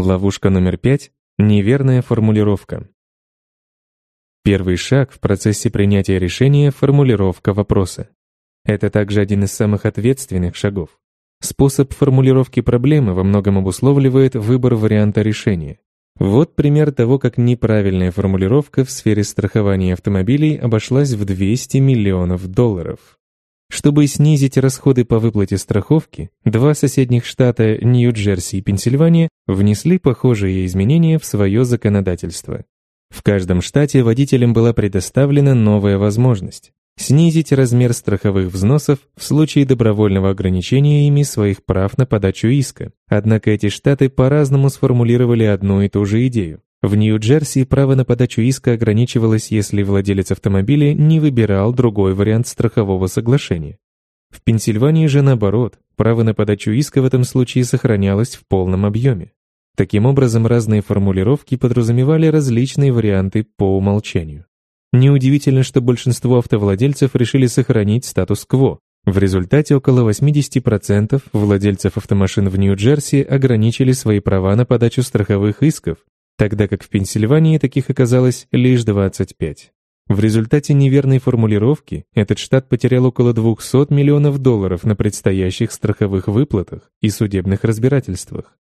Ловушка номер пять – неверная формулировка. Первый шаг в процессе принятия решения – формулировка вопроса. Это также один из самых ответственных шагов. Способ формулировки проблемы во многом обусловливает выбор варианта решения. Вот пример того, как неправильная формулировка в сфере страхования автомобилей обошлась в 200 миллионов долларов. Чтобы снизить расходы по выплате страховки, два соседних штата Нью-Джерси и Пенсильвания внесли похожие изменения в свое законодательство. В каждом штате водителям была предоставлена новая возможность снизить размер страховых взносов в случае добровольного ограничения ими своих прав на подачу иска. Однако эти штаты по-разному сформулировали одну и ту же идею. В Нью-Джерси право на подачу иска ограничивалось, если владелец автомобиля не выбирал другой вариант страхового соглашения. В Пенсильвании же наоборот, право на подачу иска в этом случае сохранялось в полном объеме. Таким образом, разные формулировки подразумевали различные варианты по умолчанию. Неудивительно, что большинство автовладельцев решили сохранить статус-кво. В результате около 80% владельцев автомашин в Нью-Джерси ограничили свои права на подачу страховых исков, тогда как в Пенсильвании таких оказалось лишь 25. В результате неверной формулировки этот штат потерял около 200 миллионов долларов на предстоящих страховых выплатах и судебных разбирательствах.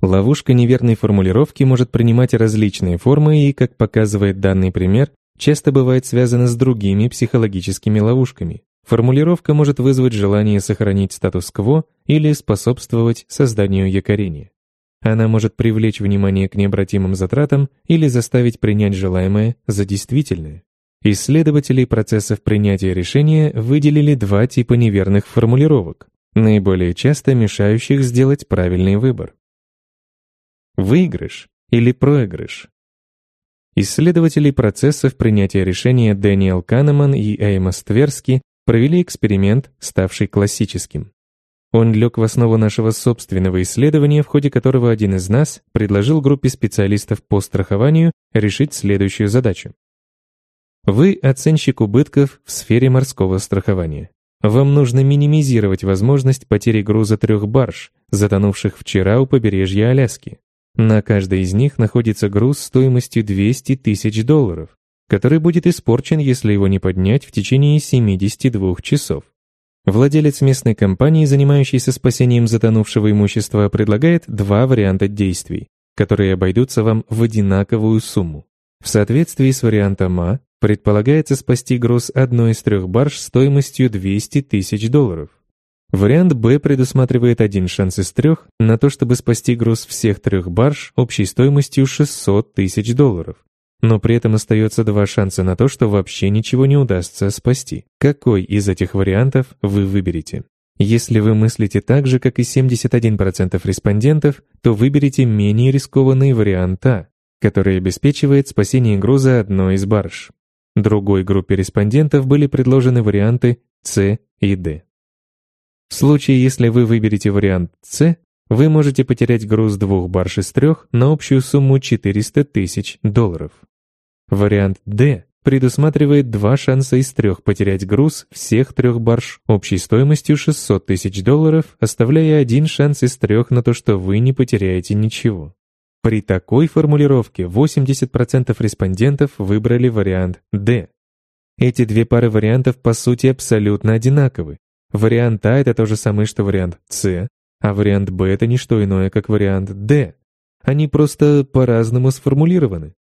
Ловушка неверной формулировки может принимать различные формы и, как показывает данный пример, часто бывает связана с другими психологическими ловушками. Формулировка может вызвать желание сохранить статус-кво или способствовать созданию якорения. Она может привлечь внимание к необратимым затратам или заставить принять желаемое за действительное. Исследователи процессов принятия решения выделили два типа неверных формулировок, наиболее часто мешающих сделать правильный выбор. Выигрыш или проигрыш. Исследователи процессов принятия решения Дэниел Канеман и Эймос Тверски провели эксперимент, ставший классическим. Он лег в основу нашего собственного исследования, в ходе которого один из нас предложил группе специалистов по страхованию решить следующую задачу. Вы оценщик убытков в сфере морского страхования. Вам нужно минимизировать возможность потери груза трех барж, затонувших вчера у побережья Аляски. На каждой из них находится груз стоимостью 200 тысяч долларов, который будет испорчен, если его не поднять в течение 72 часов. Владелец местной компании, занимающейся спасением затонувшего имущества, предлагает два варианта действий, которые обойдутся вам в одинаковую сумму. В соответствии с вариантом А предполагается спасти груз одной из трех барж стоимостью 200 тысяч долларов. Вариант Б предусматривает один шанс из трех на то, чтобы спасти груз всех трех барж общей стоимостью 600 тысяч долларов но при этом остается два шанса на то, что вообще ничего не удастся спасти. Какой из этих вариантов вы выберете? Если вы мыслите так же, как и 71% респондентов, то выберите менее рискованный вариант А, который обеспечивает спасение груза одной из барж. Другой группе респондентов были предложены варианты С и Д. В случае, если вы выберете вариант С, вы можете потерять груз двух барж из трех на общую сумму 400 тысяч долларов. Вариант «Д» предусматривает два шанса из трех потерять груз всех трех барж общей стоимостью 600 тысяч долларов, оставляя один шанс из трех на то, что вы не потеряете ничего. При такой формулировке 80% респондентов выбрали вариант «Д». Эти две пары вариантов по сути абсолютно одинаковы. Вариант А — это то же самое, что вариант С, а вариант Б — это не что иное, как вариант Д. Они просто по-разному сформулированы.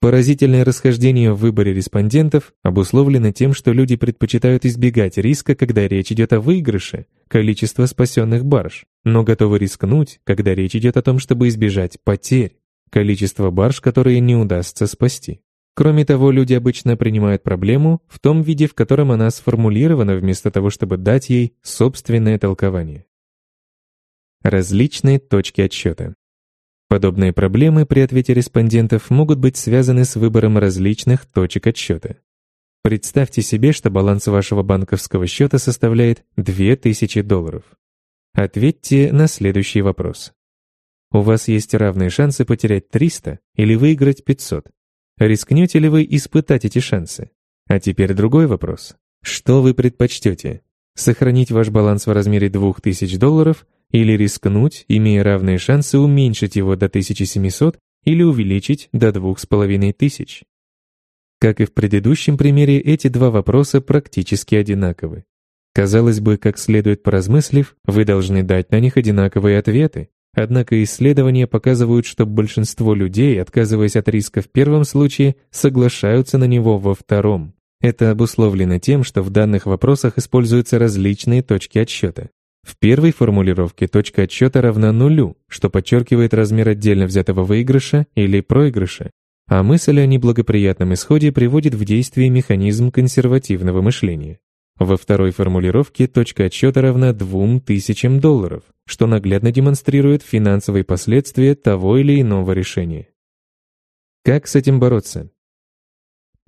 Поразительное расхождение в выборе респондентов обусловлено тем, что люди предпочитают избегать риска, когда речь идет о выигрыше, (количество спасенных барж, но готовы рискнуть, когда речь идет о том, чтобы избежать потерь, количество барж, которые не удастся спасти. Кроме того, люди обычно принимают проблему в том виде, в котором она сформулирована, вместо того, чтобы дать ей собственное толкование. Различные точки отсчета. Подобные проблемы при ответе респондентов могут быть связаны с выбором различных точек отсчета. Представьте себе, что баланс вашего банковского счета составляет 2000 долларов. Ответьте на следующий вопрос. У вас есть равные шансы потерять 300 или выиграть 500. Рискнете ли вы испытать эти шансы? А теперь другой вопрос. Что вы предпочтете? Сохранить ваш баланс в размере 2000 долларов – или рискнуть, имея равные шансы уменьшить его до 1700 или увеличить до 2500. Как и в предыдущем примере, эти два вопроса практически одинаковы. Казалось бы, как следует поразмыслив, вы должны дать на них одинаковые ответы. Однако исследования показывают, что большинство людей, отказываясь от риска в первом случае, соглашаются на него во втором. Это обусловлено тем, что в данных вопросах используются различные точки отсчета. В первой формулировке точка отсчета равна нулю, что подчеркивает размер отдельно взятого выигрыша или проигрыша, а мысль о неблагоприятном исходе приводит в действие механизм консервативного мышления. Во второй формулировке точка отсчета равна 2000 долларов, что наглядно демонстрирует финансовые последствия того или иного решения. Как с этим бороться?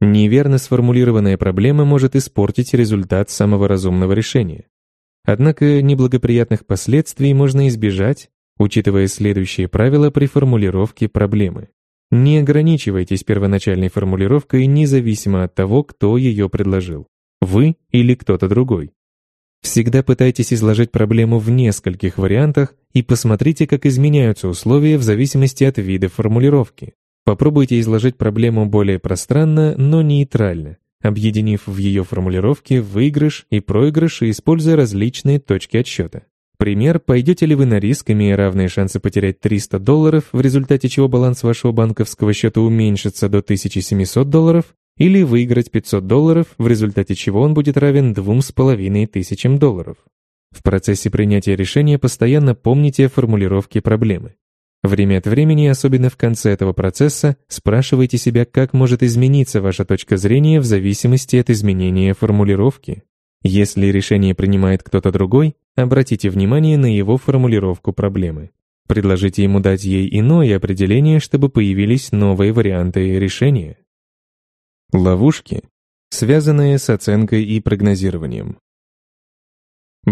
Неверно сформулированная проблема может испортить результат самого разумного решения. Однако неблагоприятных последствий можно избежать, учитывая следующие правила при формулировке проблемы. Не ограничивайтесь первоначальной формулировкой независимо от того, кто ее предложил – вы или кто-то другой. Всегда пытайтесь изложить проблему в нескольких вариантах и посмотрите, как изменяются условия в зависимости от вида формулировки. Попробуйте изложить проблему более пространно, но нейтрально объединив в ее формулировке выигрыш и проигрыш, и используя различные точки отсчета. Пример, пойдете ли вы на риск, имея равные шансы потерять 300 долларов, в результате чего баланс вашего банковского счета уменьшится до 1700 долларов, или выиграть 500 долларов, в результате чего он будет равен 2500 долларов. В процессе принятия решения постоянно помните о формулировке проблемы. Время от времени, особенно в конце этого процесса, спрашивайте себя, как может измениться ваша точка зрения в зависимости от изменения формулировки. Если решение принимает кто-то другой, обратите внимание на его формулировку проблемы. Предложите ему дать ей иное определение, чтобы появились новые варианты решения. Ловушки, связанные с оценкой и прогнозированием.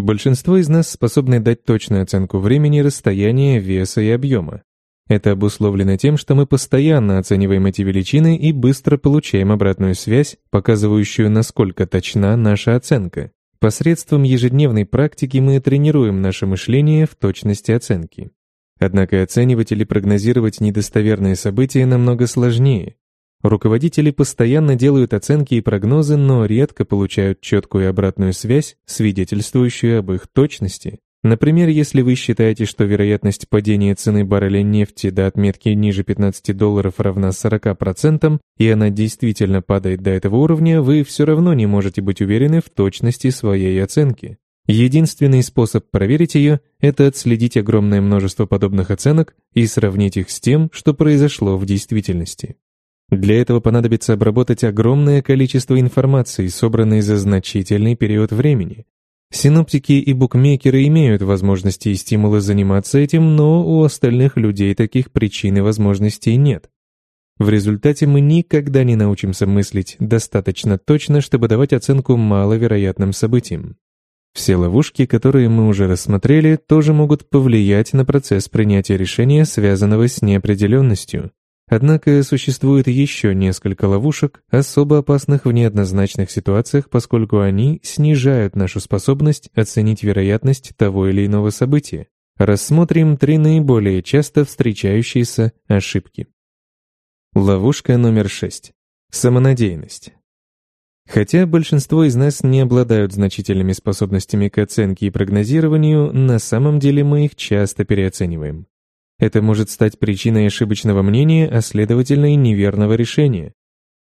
Большинство из нас способны дать точную оценку времени, расстояния, веса и объема. Это обусловлено тем, что мы постоянно оцениваем эти величины и быстро получаем обратную связь, показывающую, насколько точна наша оценка. Посредством ежедневной практики мы тренируем наше мышление в точности оценки. Однако оценивать или прогнозировать недостоверные события намного сложнее, Руководители постоянно делают оценки и прогнозы, но редко получают четкую обратную связь, свидетельствующую об их точности. Например, если вы считаете, что вероятность падения цены барреля нефти до отметки ниже 15 долларов равна 40%, и она действительно падает до этого уровня, вы все равно не можете быть уверены в точности своей оценки. Единственный способ проверить ее – это отследить огромное множество подобных оценок и сравнить их с тем, что произошло в действительности. Для этого понадобится обработать огромное количество информации, собранной за значительный период времени. Синоптики и букмекеры имеют возможности и стимулы заниматься этим, но у остальных людей таких причин и возможностей нет. В результате мы никогда не научимся мыслить достаточно точно, чтобы давать оценку маловероятным событиям. Все ловушки, которые мы уже рассмотрели, тоже могут повлиять на процесс принятия решения, связанного с неопределенностью. Однако существует еще несколько ловушек, особо опасных в неоднозначных ситуациях, поскольку они снижают нашу способность оценить вероятность того или иного события. Рассмотрим три наиболее часто встречающиеся ошибки. Ловушка номер шесть Самонадеянность. Хотя большинство из нас не обладают значительными способностями к оценке и прогнозированию, на самом деле мы их часто переоцениваем. Это может стать причиной ошибочного мнения, а следовательно и неверного решения.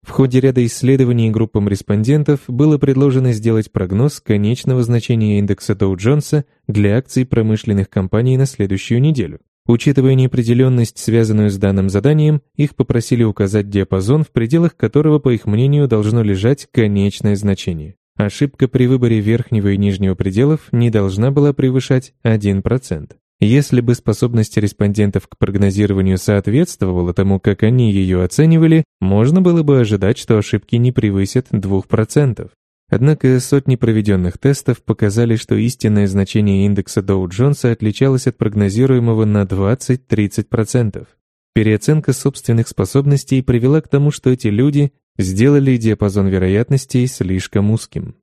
В ходе ряда исследований группам респондентов было предложено сделать прогноз конечного значения индекса Доу-Джонса для акций промышленных компаний на следующую неделю. Учитывая неопределенность, связанную с данным заданием, их попросили указать диапазон, в пределах которого, по их мнению, должно лежать конечное значение. Ошибка при выборе верхнего и нижнего пределов не должна была превышать 1%. Если бы способность респондентов к прогнозированию соответствовала тому, как они ее оценивали, можно было бы ожидать, что ошибки не превысят 2%. Однако сотни проведенных тестов показали, что истинное значение индекса Доу-Джонса отличалось от прогнозируемого на 20-30%. Переоценка собственных способностей привела к тому, что эти люди сделали диапазон вероятностей слишком узким.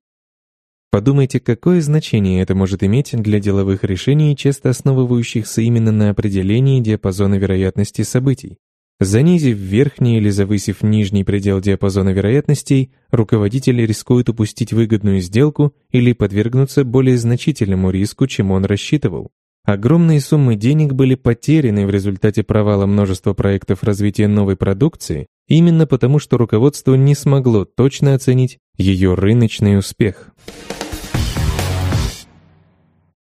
Подумайте, какое значение это может иметь для деловых решений, часто основывающихся именно на определении диапазона вероятности событий. Занизив верхний или завысив нижний предел диапазона вероятностей, руководитель рискует упустить выгодную сделку или подвергнуться более значительному риску, чем он рассчитывал. Огромные суммы денег были потеряны в результате провала множества проектов развития новой продукции, именно потому что руководство не смогло точно оценить ее рыночный успех.